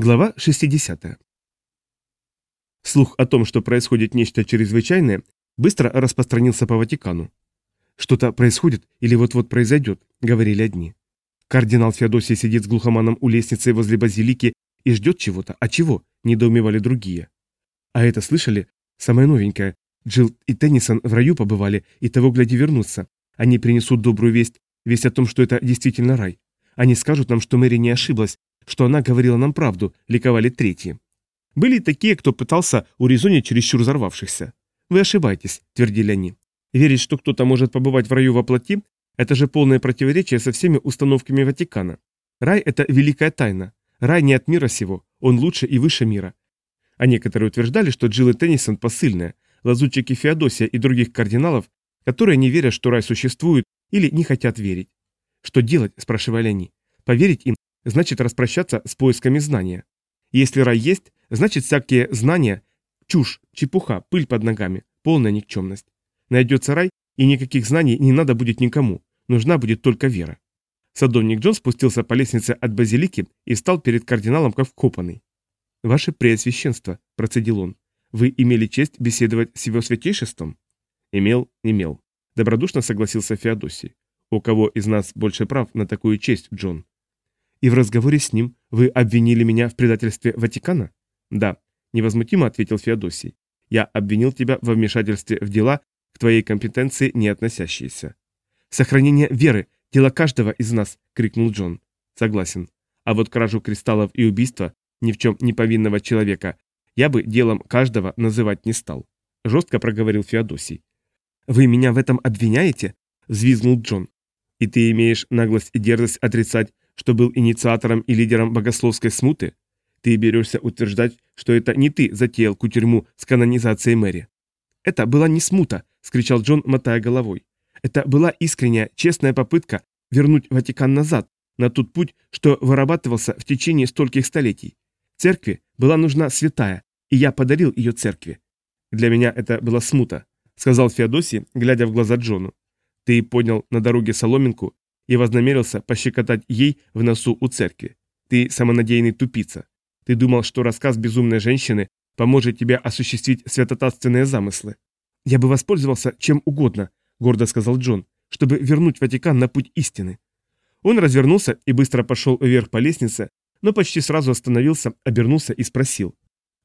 Глава 60. Слух о том, что происходит нечто чрезвычайное, быстро распространился по Ватикану. «Что-то происходит или вот-вот произойдет», — говорили одни. Кардинал Феодосий сидит с глухоманом у лестницы возле базилики и ждет чего-то. А чего? — недоумевали другие. А это слышали? Самое новенькое. Джилл и Теннисон в раю побывали, и того гляди вернутся. Они принесут добрую весть, весть о том, что это действительно рай. Они скажут нам, что Мэри не ошиблась, что она говорила нам правду, ликовали третьи. Были такие, кто пытался урезонить чересчур взорвавшихся. «Вы ошибаетесь», — твердили они. «Верить, что кто-то может побывать в раю во плоти, это же полное противоречие со всеми установками Ватикана. Рай — это великая тайна. Рай не от мира сего, он лучше и выше мира. А некоторые утверждали, что Джилл и Теннисон посыльные, лазутчики Феодосия и других кардиналов, которые не верят, что рай существует или не хотят верить. «Что делать?» – спрашивали они. «Поверить им значит распрощаться с поисками знания. Если рай есть, значит всякие знания – чушь, чепуха, пыль под ногами, полная никчемность. Найдется рай, и никаких знаний не надо будет никому, нужна будет только вера. Садовник Джон спустился по лестнице от базилики и встал перед кардиналом как вкопанный. «Ваше Преосвященство», – процедил он, – «вы имели честь беседовать с его святейшеством?» «Имел, имел», – добродушно согласился Феодосий. «У кого из нас больше прав на такую честь, Джон?» И в разговоре с ним вы обвинили меня в предательстве Ватикана? Да, невозмутимо ответил Феодосий. Я обвинил тебя во вмешательстве в дела, к твоей компетенции не относящиеся. Сохранение веры – дело каждого из нас, крикнул Джон. Согласен. А вот кражу кристаллов и убийство ни в чем не повинного человека я бы делом каждого называть не стал. Жестко проговорил Феодосий. «Вы меня в этом обвиняете?» – взвизгнул Джон. «И ты имеешь наглость и дерзость отрицать, что был инициатором и лидером богословской смуты? Ты берешься утверждать, что это не ты затеял кутерьму с канонизацией Мэри. Это была не смута, скричал Джон, мотая головой. Это была искренняя, честная попытка вернуть Ватикан назад, на тот путь, что вырабатывался в течение стольких столетий. Церкви была нужна святая, и я подарил ее церкви. Для меня это была смута, сказал Феодосий, глядя в глаза Джону. Ты поднял на дороге соломинку и вознамерился пощекотать ей в носу у церкви. Ты самонадеянный тупица. Ты думал, что рассказ безумной женщины поможет тебе осуществить святотатственные замыслы. Я бы воспользовался чем угодно, гордо сказал Джон, чтобы вернуть Ватикан на путь истины. Он развернулся и быстро пошел вверх по лестнице, но почти сразу остановился, обернулся и спросил.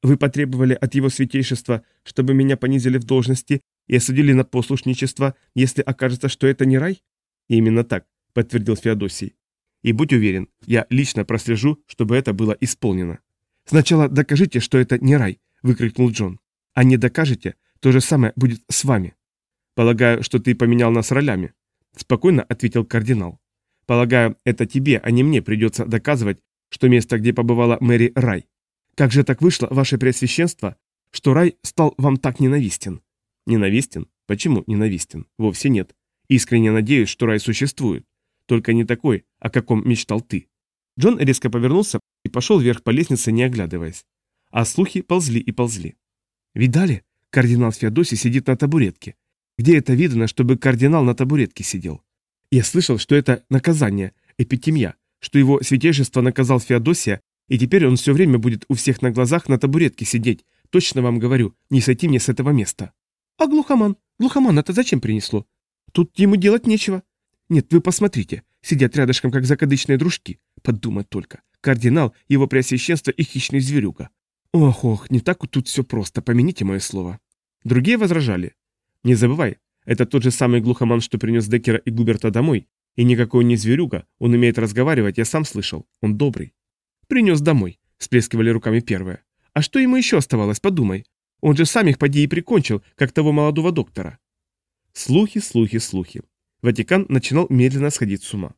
«Вы потребовали от его святейшества, чтобы меня понизили в должности и осудили на послушничество, если окажется, что это не рай?» «Именно так подтвердил Феодосий. И будь уверен, я лично прослежу, чтобы это было исполнено. Сначала докажите, что это не рай, выкрикнул Джон. А не докажете, то же самое будет с вами. Полагаю, что ты поменял нас ролями, спокойно ответил кардинал. Полагаю, это тебе, а не мне придется доказывать, что место, где побывала Мэри, рай. Как же так вышло, ваше преосвященство, что рай стал вам так ненавистен? Ненавистен? Почему ненавистен? Вовсе нет. Искренне надеюсь, что рай существует. Только не такой, о каком мечтал ты. Джон резко повернулся и пошел вверх по лестнице, не оглядываясь. А слухи ползли и ползли. «Видали? Кардинал Феодосий сидит на табуретке. Где это видно, чтобы кардинал на табуретке сидел? Я слышал, что это наказание, эпитемья, что его святейшество наказал Феодосия, и теперь он все время будет у всех на глазах на табуретке сидеть. Точно вам говорю, не сойти мне с этого места. А глухоман? Глухоман это зачем принесло? Тут ему делать нечего. Нет, вы посмотрите, сидят рядышком, как закадычные дружки. Подумать только. Кардинал, его преосвященство и хищный зверюга. Ох, ох, не так тут все просто, помяните мое слово. Другие возражали. Не забывай, это тот же самый глухоман, что принес Деккера и Губерта домой. И никакой не зверюга, он умеет разговаривать, я сам слышал. Он добрый. Принес домой, сплескивали руками первые. А что ему еще оставалось, подумай. Он же сам их поди и прикончил, как того молодого доктора. Слухи, слухи, слухи. Ватикан начинал медленно сходить с ума.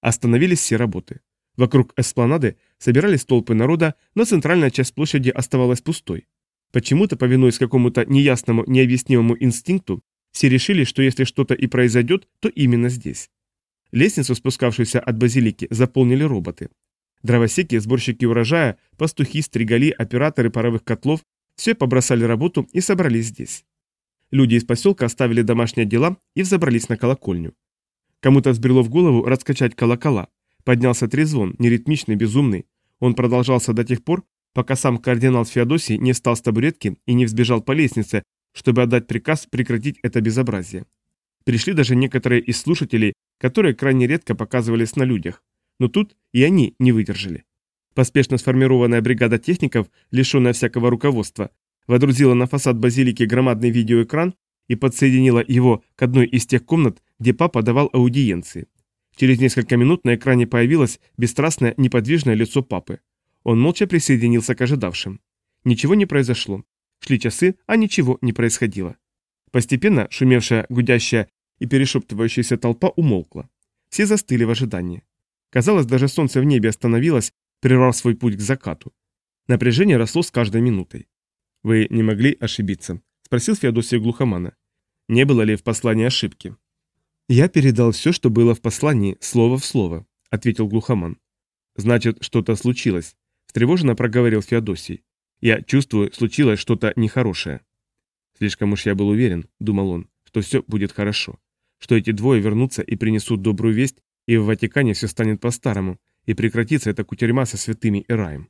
Остановились все работы. Вокруг эспланады собирались толпы народа, но центральная часть площади оставалась пустой. Почему-то, повинуясь какому-то неясному, необъяснимому инстинкту, все решили, что если что-то и произойдет, то именно здесь. Лестницу, спускавшуюся от базилики, заполнили роботы. Дровосеки, сборщики урожая, пастухи, стригали, операторы паровых котлов – все побросали работу и собрались здесь. Люди из поселка оставили домашние дела и взобрались на колокольню. Кому-то взбрело в голову раскачать колокола. Поднялся трезвон, неритмичный, безумный. Он продолжался до тех пор, пока сам кардинал Феодосий не встал с табуретки и не взбежал по лестнице, чтобы отдать приказ прекратить это безобразие. Пришли даже некоторые из слушателей, которые крайне редко показывались на людях, но тут и они не выдержали. Поспешно сформированная бригада техников, лишенная всякого руководства, водрузила на фасад базилики громадный видеоэкран и подсоединила его к одной из тех комнат, где папа давал аудиенции. Через несколько минут на экране появилось бесстрастное неподвижное лицо папы. Он молча присоединился к ожидавшим. Ничего не произошло. Шли часы, а ничего не происходило. Постепенно шумевшая, гудящая и перешептывающаяся толпа умолкла. Все застыли в ожидании. Казалось, даже солнце в небе остановилось, прервав свой путь к закату. Напряжение росло с каждой минутой. «Вы не могли ошибиться?» – спросил Феодосия Глухомана. «Не было ли в послании ошибки?» «Я передал все, что было в послании, слово в слово», – ответил Глухоман. «Значит, что-то случилось», – встревоженно проговорил Феодосий. «Я чувствую, случилось что-то нехорошее». «Слишком уж я был уверен», – думал он, – «что все будет хорошо, что эти двое вернутся и принесут добрую весть, и в Ватикане все станет по-старому, и прекратится эта кутерьма со святыми и раем».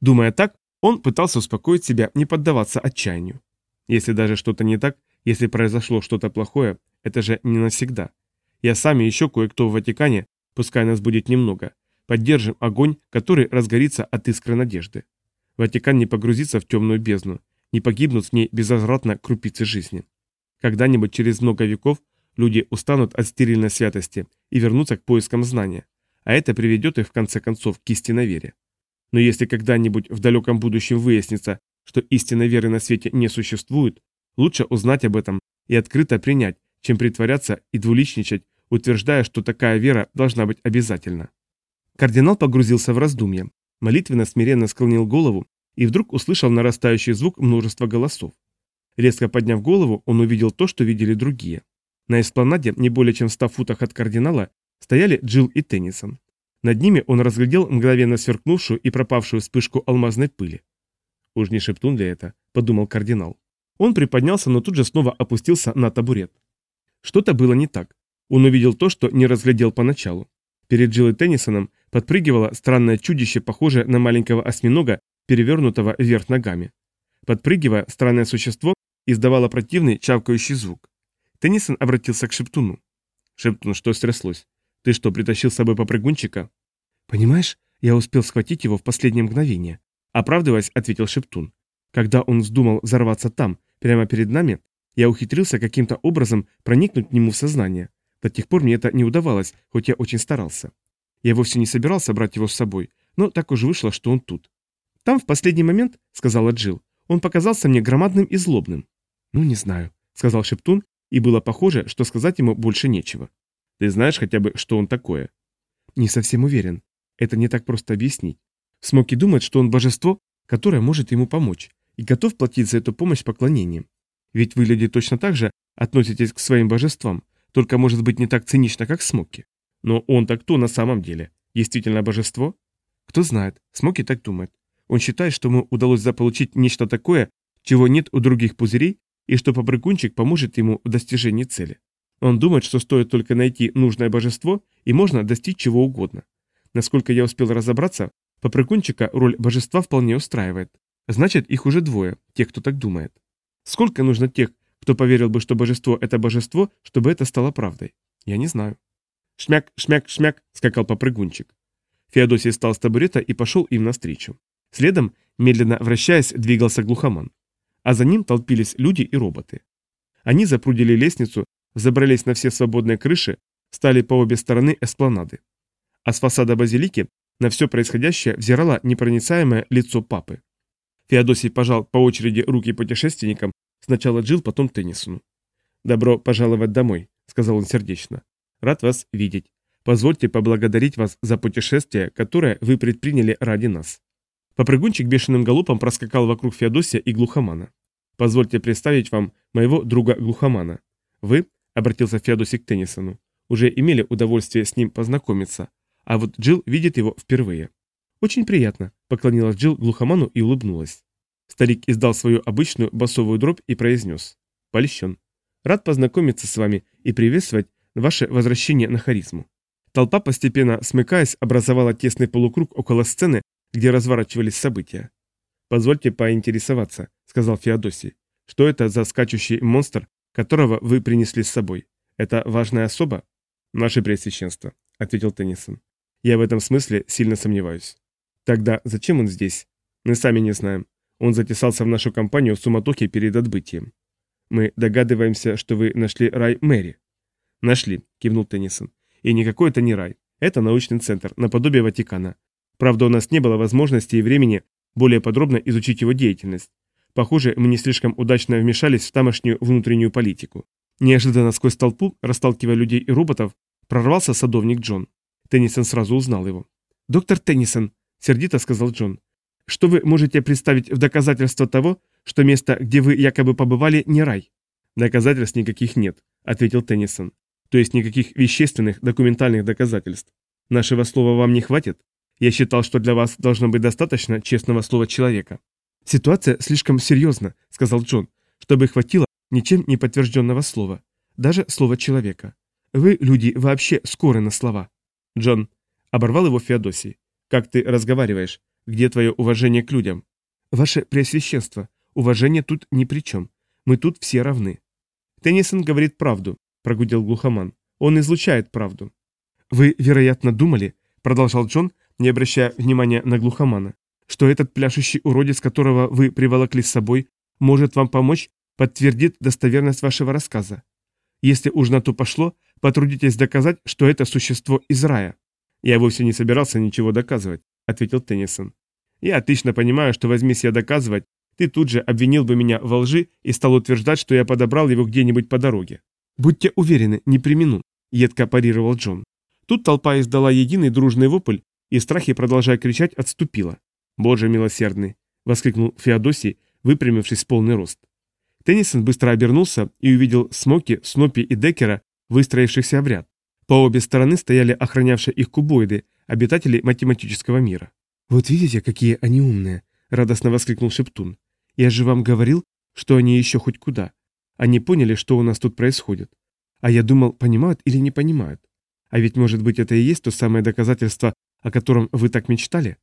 Думая так, он пытался успокоить себя, не поддаваться отчаянию. Если даже что-то не так, если произошло что-то плохое, это же не навсегда. Я сам и еще кое-кто в Ватикане, пускай нас будет немного, поддержим огонь, который разгорится от искры надежды. Ватикан не погрузится в темную бездну, не погибнут в ней безвозвратно крупицы жизни. Когда-нибудь через много веков люди устанут от стерильной святости и вернутся к поискам знания, а это приведет их в конце концов к истинной вере. Но если когда-нибудь в далеком будущем выяснится, что истинной веры на свете не существует, лучше узнать об этом и открыто принять, чем притворяться и двуличничать, утверждая, что такая вера должна быть обязательна. Кардинал погрузился в раздумья, молитвенно смиренно склонил голову и вдруг услышал нарастающий звук множества голосов. Резко подняв голову, он увидел то, что видели другие. На эспланаде, не более чем в ста футах от кардинала, стояли Джилл и Теннисон. Над ними он разглядел мгновенно сверкнувшую и пропавшую вспышку алмазной пыли. «Уж не шептун ли это?» – подумал кардинал. Он приподнялся, но тут же снова опустился на табурет. Что-то было не так. Он увидел то, что не разглядел поначалу. Перед Джилл и Теннисоном подпрыгивало странное чудище, похожее на маленького осьминога, перевернутого вверх ногами. Подпрыгивая, странное существо издавало противный чавкающий звук. Теннисон обратился к Шептуну. «Шептун, что стряслось? Ты что, притащил с собой попрыгунчика?» «Понимаешь, я успел схватить его в последнее мгновение», — оправдываясь, ответил Шептун. «Когда он вздумал взорваться там, прямо перед нами, я ухитрился каким-то образом проникнуть к нему в сознание. До тех пор мне это не удавалось, хоть я очень старался. Я вовсе не собирался брать его с собой, но так уж вышло, что он тут. Там в последний момент, сказала Джилл, он показался мне громадным и злобным. Ну, не знаю, сказал Шептун, и было похоже, что сказать ему больше нечего. Ты знаешь хотя бы, что он такое? Не совсем уверен. Это не так просто объяснить. Смоки думает, что он божество, которое может ему помочь, и готов платить за эту помощь поклонением. Ведь вы, люди, точно так же относитесь к своим божествам, только может быть не так цинично, как Смоки. Но он-то кто на самом деле? Действительно божество? Кто знает, Смоки так думает. Он считает, что ему удалось заполучить нечто такое, чего нет у других пузырей, и что попрыгунчик поможет ему в достижении цели. Он думает, что стоит только найти нужное божество, и можно достичь чего угодно. Насколько я успел разобраться, попрыгунчика роль божества вполне устраивает. Значит, их уже двое, тех, кто так думает. Сколько нужно тех, кто поверил бы, что божество – это божество, чтобы это стало правдой? Я не знаю. Шмяк, шмяк, шмяк, скакал попрыгунчик. Феодосий встал с табурета и пошел им навстречу. Следом, медленно вращаясь, двигался глухоман. А за ним толпились люди и роботы. Они запрудили лестницу, забрались на все свободные крыши, стали по обе стороны эспланады. А с фасада базилики на все происходящее взирало непроницаемое лицо папы. Феодосий пожал по очереди руки путешественникам, сначала Джил, потом Теннисону. «Добро пожаловать домой», — сказал он сердечно. «Рад вас видеть. Позвольте поблагодарить вас за путешествие, которое вы предприняли ради нас». Попрыгунчик бешеным галопом проскакал вокруг Феодосия и Глухомана. «Позвольте представить вам моего друга Глухомана. Вы, — обратился Феодосий к Теннисону, — уже имели удовольствие с ним познакомиться, а вот Джилл видит его впервые». «Очень приятно», — поклонилась Джилл Глухоману и улыбнулась. Старик издал свою обычную басовую дробь и произнес. «Польщен. Рад познакомиться с вами и приветствовать ваше возвращение на харизму». Толпа, постепенно смыкаясь, образовала тесный полукруг около сцены, где разворачивались события. «Позвольте поинтересоваться», — сказал Феодосий. «Что это за скачущий монстр, которого вы принесли с собой? Это важная особа?» «Наше Преосвященство», — ответил Теннисон. «Я в этом смысле сильно сомневаюсь». «Тогда зачем он здесь?» «Мы сами не знаем. Он затесался в нашу компанию в суматохе перед отбытием. Мы догадываемся, что вы нашли рай Мэри». «Нашли», — кивнул Теннисон. «И никакой это не рай. Это научный центр, наподобие Ватикана. Правда, у нас не было возможности и времени более подробно изучить его деятельность. Похоже, мы не слишком удачно вмешались в тамошнюю внутреннюю политику. Неожиданно сквозь толпу, расталкивая людей и роботов, прорвался садовник Джон. Теннисон сразу узнал его. «Доктор Теннисон», — сердито сказал Джон, — «что вы можете представить в доказательство того, что место, где вы якобы побывали, не рай?» «Доказательств никаких нет», — ответил Теннисон. «То есть никаких вещественных, документальных доказательств. Нашего слова вам не хватит? Я считал, что для вас должно быть достаточно честного слова человека». «Ситуация слишком серьезна», — сказал Джон, — «чтобы хватило ничем не подтвержденного слова, даже слова человека. Вы, люди, вообще скоры на слова». «Джон», — оборвал его Феодосий, — «как ты разговариваешь? Где твое уважение к людям?» «Ваше Преосвященство, уважение тут ни при чем. Мы тут все равны». «Теннисон говорит правду», — прогудел глухоман. «Он излучает правду». «Вы, вероятно, думали», — продолжал Джон, не обращая внимания на глухомана, что этот пляшущий уродец, которого вы приволокли с собой, может вам помочь, подтвердит достоверность вашего рассказа. Если уж на то пошло, потрудитесь доказать, что это существо из рая. Я вовсе не собирался ничего доказывать, ответил Теннисон. Я отлично понимаю, что возьмись я доказывать, ты тут же обвинил бы меня во лжи и стал утверждать, что я подобрал его где-нибудь по дороге. Будьте уверены, не примену, едко парировал Джон. Тут толпа издала единый дружный вопль, и страхи, продолжая кричать, отступила. «Боже милосердный!» — воскликнул Феодосий, выпрямившись в полный рост. Теннисон быстро обернулся и увидел Смоки, Снопи и Деккера, выстроившихся в ряд. По обе стороны стояли охранявшие их кубоиды, обитатели математического мира. «Вот видите, какие они умные!» — радостно воскликнул Шептун. «Я же вам говорил, что они еще хоть куда. Они поняли, что у нас тут происходит. А я думал, понимают или не понимают. А ведь, может быть, это и есть то самое доказательство о котором вы так мечтали?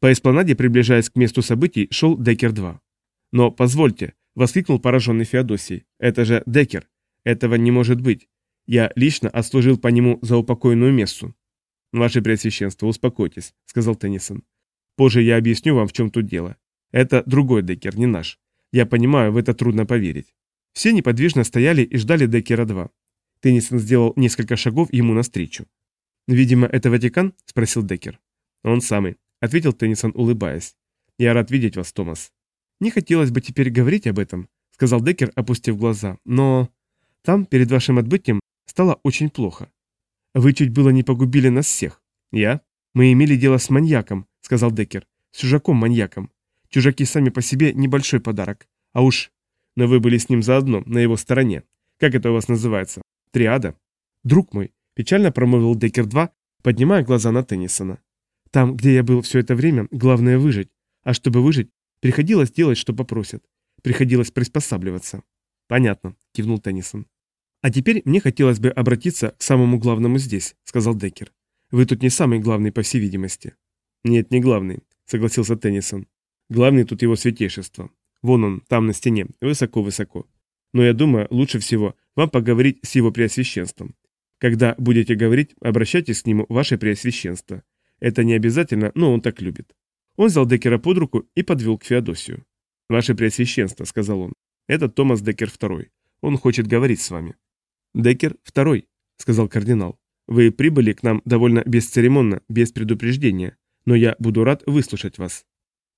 По эспланаде, приближаясь к месту событий, шел Деккер-2. Но позвольте, воскликнул пораженный Феодосий. Это же Деккер. Этого не может быть. Я лично отслужил по нему за упокойную мессу. Ваше Преосвященство, успокойтесь, сказал Теннисон. Позже я объясню вам, в чем тут дело. Это другой Деккер, не наш. Я понимаю, в это трудно поверить. Все неподвижно стояли и ждали Деккера-2. Теннисон сделал несколько шагов ему навстречу. «Видимо, это Ватикан?» – спросил Деккер. «Он самый», – ответил Теннисон, улыбаясь. «Я рад видеть вас, Томас». «Не хотелось бы теперь говорить об этом», – сказал Деккер, опустив глаза. «Но там, перед вашим отбытием, стало очень плохо. Вы чуть было не погубили нас всех. Я? Мы имели дело с маньяком», – сказал Деккер. «С чужаком-маньяком. Чужаки сами по себе небольшой подарок. А уж... Но вы были с ним заодно, на его стороне. Как это у вас называется? Триада? Друг мой, Печально промолвил Деккер-2, поднимая глаза на Теннисона. Там, где я был все это время, главное выжить. А чтобы выжить, приходилось делать, что попросят. Приходилось приспосабливаться. Понятно, кивнул Теннисон. А теперь мне хотелось бы обратиться к самому главному здесь, сказал Деккер. Вы тут не самый главный, по всей видимости. Нет, не главный, согласился Теннисон. Главный тут его святейшество. Вон он, там на стене, высоко-высоко. Но я думаю, лучше всего вам поговорить с его преосвященством. Когда будете говорить, обращайтесь к нему, ваше преосвященство. Это не обязательно, но он так любит. Он взял Деккера под руку и подвел к Феодосию. «Ваше Преосвященство», — сказал он, — «это Томас Деккер II. Он хочет говорить с вами». «Деккер II», — сказал кардинал. «Вы прибыли к нам довольно бесцеремонно, без предупреждения, но я буду рад выслушать вас».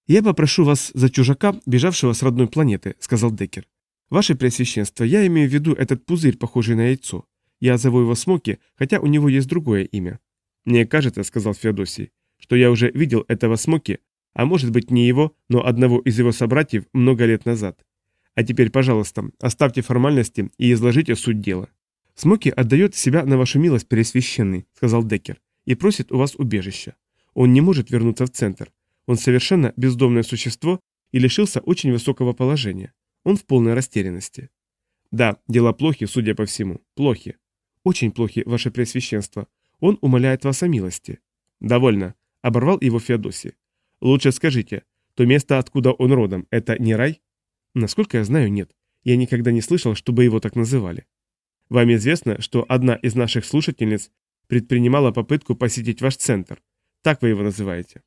«Я попрошу вас за чужака, бежавшего с родной планеты», — сказал Деккер. «Ваше Преосвященство, я имею в виду этот пузырь, похожий на яйцо. Я зову его Смоки, хотя у него есть другое имя. Мне кажется, сказал Феодосий, что я уже видел этого Смоки, а может быть не его, но одного из его собратьев много лет назад. А теперь, пожалуйста, оставьте формальности и изложите суть дела. Смоки отдает себя на вашу милость, Пересвященный, сказал Деккер, и просит у вас убежища. Он не может вернуться в центр. Он совершенно бездомное существо и лишился очень высокого положения. Он в полной растерянности. Да, дела плохи, судя по всему. Плохи. «Очень плохи, ваше Преосвященство. Он умоляет вас о милости». «Довольно», — оборвал его Феодосий. Лучше скажите, то место, откуда он родом, это не рай? Насколько я знаю, нет. Я никогда не слышал, чтобы его так называли. Вам известно, что одна из наших слушательниц предпринимала попытку посетить ваш центр. Так вы его называете?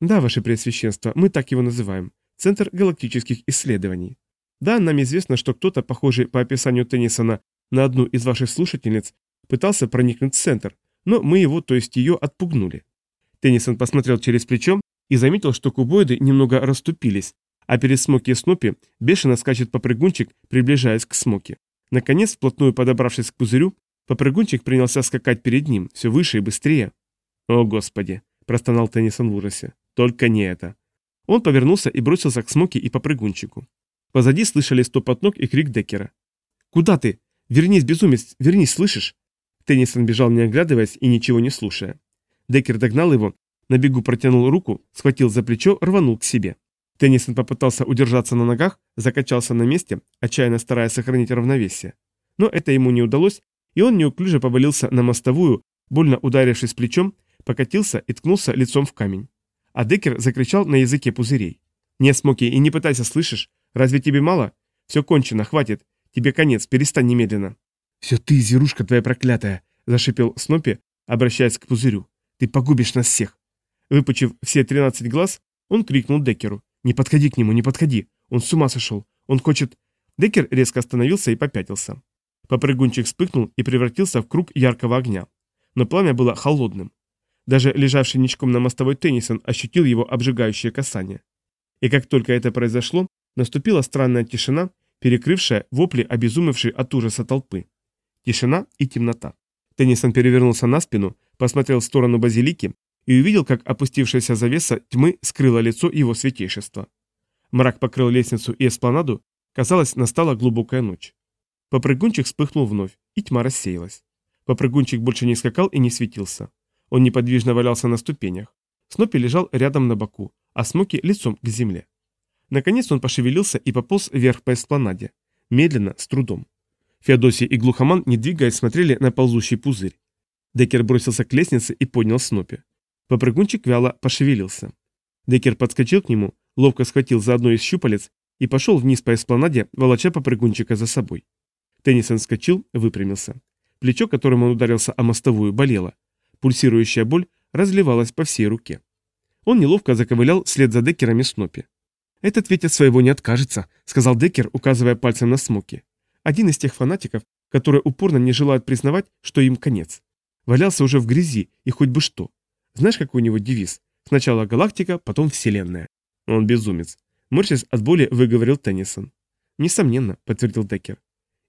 Да, ваше Преосвященство, мы так его называем. Центр галактических исследований. Да, нам известно, что кто-то, похожий по описанию Теннисона на одну из ваших слушательниц, пытался проникнуть в центр, но мы его, то есть ее, отпугнули. Теннисон посмотрел через плечо и заметил, что кубоиды немного расступились, а перед Смоки и Снопи бешено скачет попрыгунчик, приближаясь к Смоки. Наконец, вплотную подобравшись к пузырю, попрыгунчик принялся скакать перед ним, все выше и быстрее. «О, Господи!» – простонал Теннисон в ужасе. «Только не это!» Он повернулся и бросился к Смоки и попрыгунчику. Позади слышались топот ног и крик Деккера. «Куда ты? Вернись, безумец, вернись, слышишь?» Теннисон бежал, не оглядываясь и ничего не слушая. Деккер догнал его, на бегу протянул руку, схватил за плечо, рванул к себе. Теннисон попытался удержаться на ногах, закачался на месте, отчаянно стараясь сохранить равновесие. Но это ему не удалось, и он неуклюже повалился на мостовую, больно ударившись плечом, покатился и ткнулся лицом в камень. А Деккер закричал на языке пузырей. «Не, Смоки, и не пытайся, слышишь? Разве тебе мало? Все кончено, хватит. Тебе конец, перестань немедленно». «Все ты, зверушка твоя проклятая!» – зашипел Снопи, обращаясь к пузырю. «Ты погубишь нас всех!» Выпучив все тринадцать глаз, он крикнул Деккеру. «Не подходи к нему, не подходи! Он с ума сошел! Он хочет...» Деккер резко остановился и попятился. Попрыгунчик вспыхнул и превратился в круг яркого огня. Но пламя было холодным. Даже лежавший ничком на мостовой Теннисон ощутил его обжигающее касание. И как только это произошло, наступила странная тишина, перекрывшая вопли обезумевшей от ужаса толпы. Тишина и темнота. Теннисон перевернулся на спину, посмотрел в сторону базилики и увидел, как опустившаяся завеса тьмы скрыла лицо его святейшества. Мрак покрыл лестницу и эспланаду, казалось, настала глубокая ночь. Попрыгунчик вспыхнул вновь, и тьма рассеялась. Попрыгунчик больше не скакал и не светился. Он неподвижно валялся на ступенях. Снопи лежал рядом на боку, а Смоки лицом к земле. Наконец он пошевелился и пополз вверх по эспланаде. Медленно, с трудом. Феодосий и Глухоман, не двигаясь, смотрели на ползущий пузырь. Деккер бросился к лестнице и поднял Снопи. Попрыгунчик вяло пошевелился. Деккер подскочил к нему, ловко схватил за одно из щупалец и пошел вниз по эспланаде, волоча попрыгунчика за собой. Теннисон вскочил, выпрямился. Плечо, которым он ударился о мостовую, болело. Пульсирующая боль разливалась по всей руке. Он неловко заковылял вслед за Деккером и Снопи. «Этот ведь от своего не откажется», — сказал Деккер, указывая пальцем на Смоки. Один из тех фанатиков, которые упорно не желают признавать, что им конец. Валялся уже в грязи, и хоть бы что. Знаешь, какой у него девиз? Сначала галактика, потом вселенная. Он безумец. Морщись от боли выговорил Теннисон. Несомненно, подтвердил Деккер.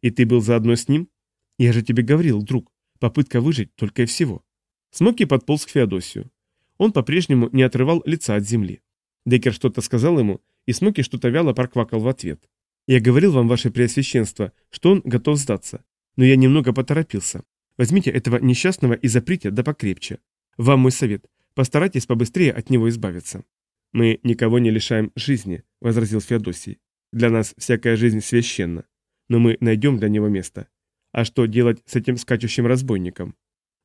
И ты был заодно с ним? Я же тебе говорил, друг. Попытка выжить только и всего. Смоки подполз к Феодосию. Он по-прежнему не отрывал лица от земли. Деккер что-то сказал ему, и Смоки что-то вяло проквакал в ответ. «Я говорил вам, ваше преосвященство, что он готов сдаться. Но я немного поторопился. Возьмите этого несчастного и заприте да покрепче. Вам мой совет. Постарайтесь побыстрее от него избавиться. Мы никого не лишаем жизни, возразил Феодосий. Для нас всякая жизнь священна. Но мы найдем для него место. А что делать с этим скачущим разбойником?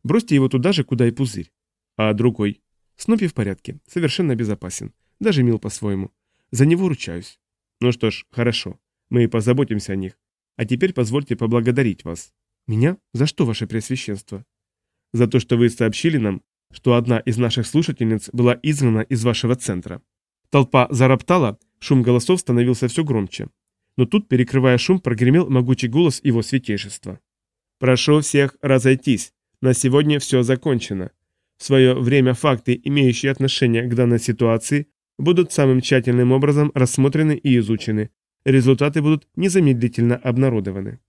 Бросьте его туда же, куда и пузырь. А другой? Снупи в порядке, совершенно безопасен. Даже мил по-своему. За него ручаюсь. Ну что ж, хорошо. Мы позаботимся о них. А теперь позвольте поблагодарить вас. Меня? За что, ваше преосвященство? За то, что вы сообщили нам, что одна из наших слушательниц была изгнана из вашего центра. Толпа зароптала, шум голосов становился все громче. Но тут, перекрывая шум, прогремел могучий голос его святейшества. «Прошу всех разойтись. На сегодня все закончено. В свое время факты, имеющие отношение к данной ситуации, будут самым тщательным образом рассмотрены и изучены. Результаты будут незамедлительно обнародованы».